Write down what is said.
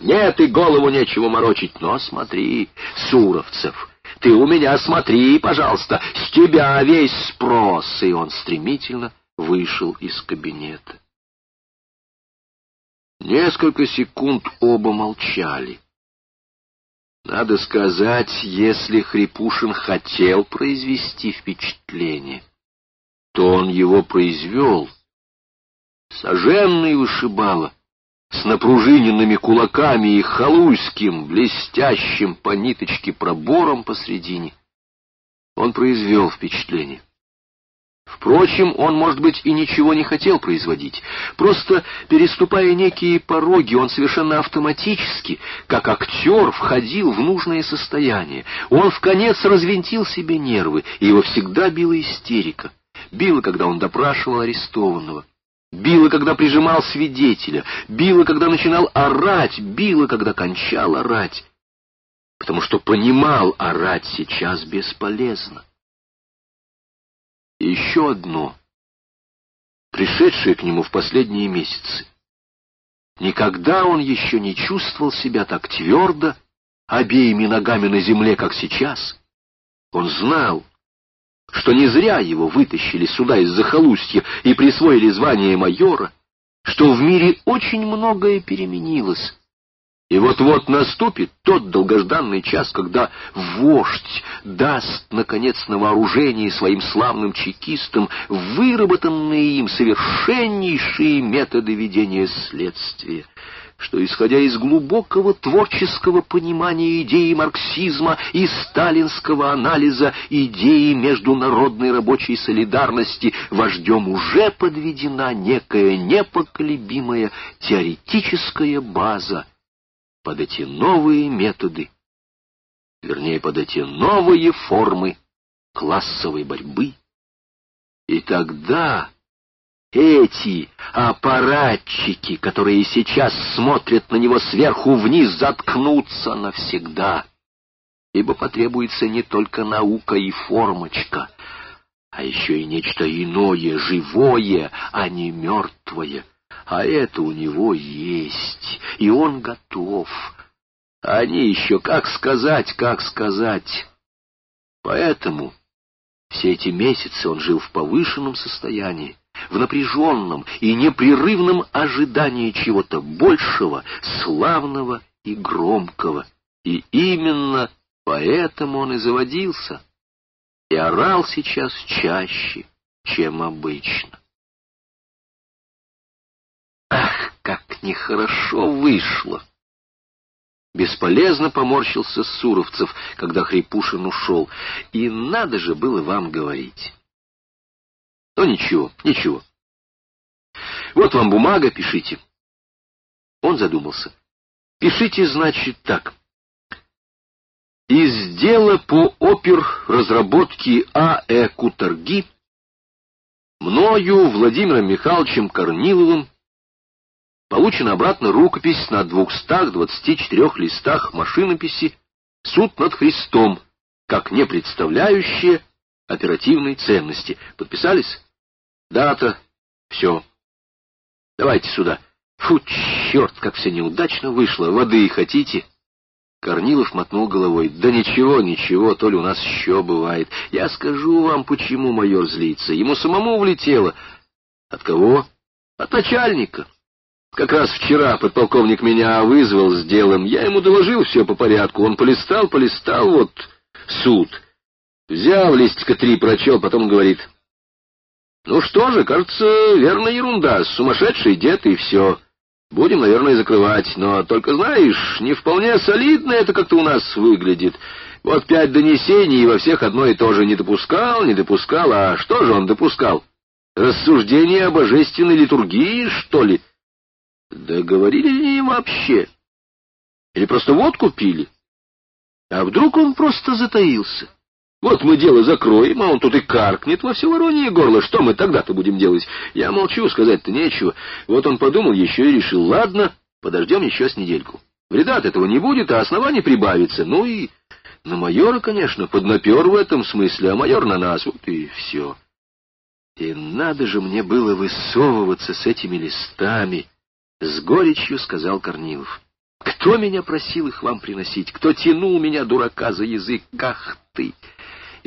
Нет, и голову нечего морочить. Но смотри, Суровцев, ты у меня смотри, пожалуйста, с тебя весь спрос. И он стремительно вышел из кабинета. Несколько секунд оба молчали. Надо сказать, если Хрипушин хотел произвести впечатление, то он его произвел. Соженный вышибало, с напружиненными кулаками и халуйским, блестящим по ниточке пробором посредине. Он произвел впечатление. Впрочем, он, может быть, и ничего не хотел производить. Просто, переступая некие пороги, он совершенно автоматически, как актер, входил в нужное состояние. Он в конец развинтил себе нервы, и его всегда била истерика. Била, когда он допрашивал арестованного. Била, когда прижимал свидетеля. Била, когда начинал орать. Била, когда кончал орать. Потому что понимал, орать сейчас бесполезно. Еще одно, пришедшее к нему в последние месяцы. Никогда он еще не чувствовал себя так твердо, обеими ногами на земле, как сейчас. Он знал, что не зря его вытащили сюда из захолустья и присвоили звание майора, что в мире очень многое переменилось, и вот-вот наступит тот долгожданный час, когда вождь даст, наконец, на вооружение своим славным чекистам выработанные им совершеннейшие методы ведения следствия, что, исходя из глубокого творческого понимания идеи марксизма и сталинского анализа идеи международной рабочей солидарности, вождем уже подведена некая непоколебимая теоретическая база, под эти новые методы, вернее, под эти новые формы классовой борьбы. И тогда эти аппаратчики, которые сейчас смотрят на него сверху вниз, заткнутся навсегда, ибо потребуется не только наука и формочка, а еще и нечто иное, живое, а не мертвое — а это у него есть, и он готов. Они еще, как сказать, как сказать. Поэтому все эти месяцы он жил в повышенном состоянии, в напряженном и непрерывном ожидании чего-то большего, славного и громкого. И именно поэтому он и заводился, и орал сейчас чаще, чем обычно. как нехорошо вышло. Бесполезно поморщился Суровцев, когда Хрипушин ушел. И надо же было вам говорить. Ну, ничего, ничего. Вот вам бумага, пишите. Он задумался. Пишите, значит, так. Из дела по опер разработки А.Э. Куторги мною Владимиром Михайловичем Корниловым Получена обратно рукопись на 224 листах машинописи «Суд над Христом», как не представляющая оперативной ценности. Подписались? Дата. Все. Давайте сюда. Фу, черт, как все неудачно вышло. Воды хотите? Корнилов мотнул головой. Да ничего, ничего, то ли у нас еще бывает. Я скажу вам, почему майор злится. Ему самому влетело. От кого? От начальника. Как раз вчера подполковник меня вызвал с делом. Я ему доложил все по порядку. Он полистал, полистал, вот суд. Взял листика три, прочел, потом говорит. Ну что же, кажется, верно ерунда. Сумасшедший дед и все. Будем, наверное, закрывать. Но только, знаешь, не вполне солидно это как-то у нас выглядит. Вот пять донесений, и во всех одно и то же не допускал, не допускал. А что же он допускал? Рассуждение о божественной литургии, что ли? Да говорили ли вообще? Или просто водку пили? А вдруг он просто затаился? Вот мы дело закроем, а он тут и каркнет во все воронье горло. Что мы тогда-то будем делать? Я молчу, сказать-то нечего. Вот он подумал еще и решил, ладно, подождем еще с недельку. Вреда от этого не будет, а оснований прибавится. Ну и на майора, конечно, поднапер в этом смысле, а майор на нас, вот и все. И надо же мне было высовываться с этими листами, — с горечью сказал Корнилов. «Кто Кто меня просил их вам приносить? Кто тянул меня, дурака, за язык? Ах ты!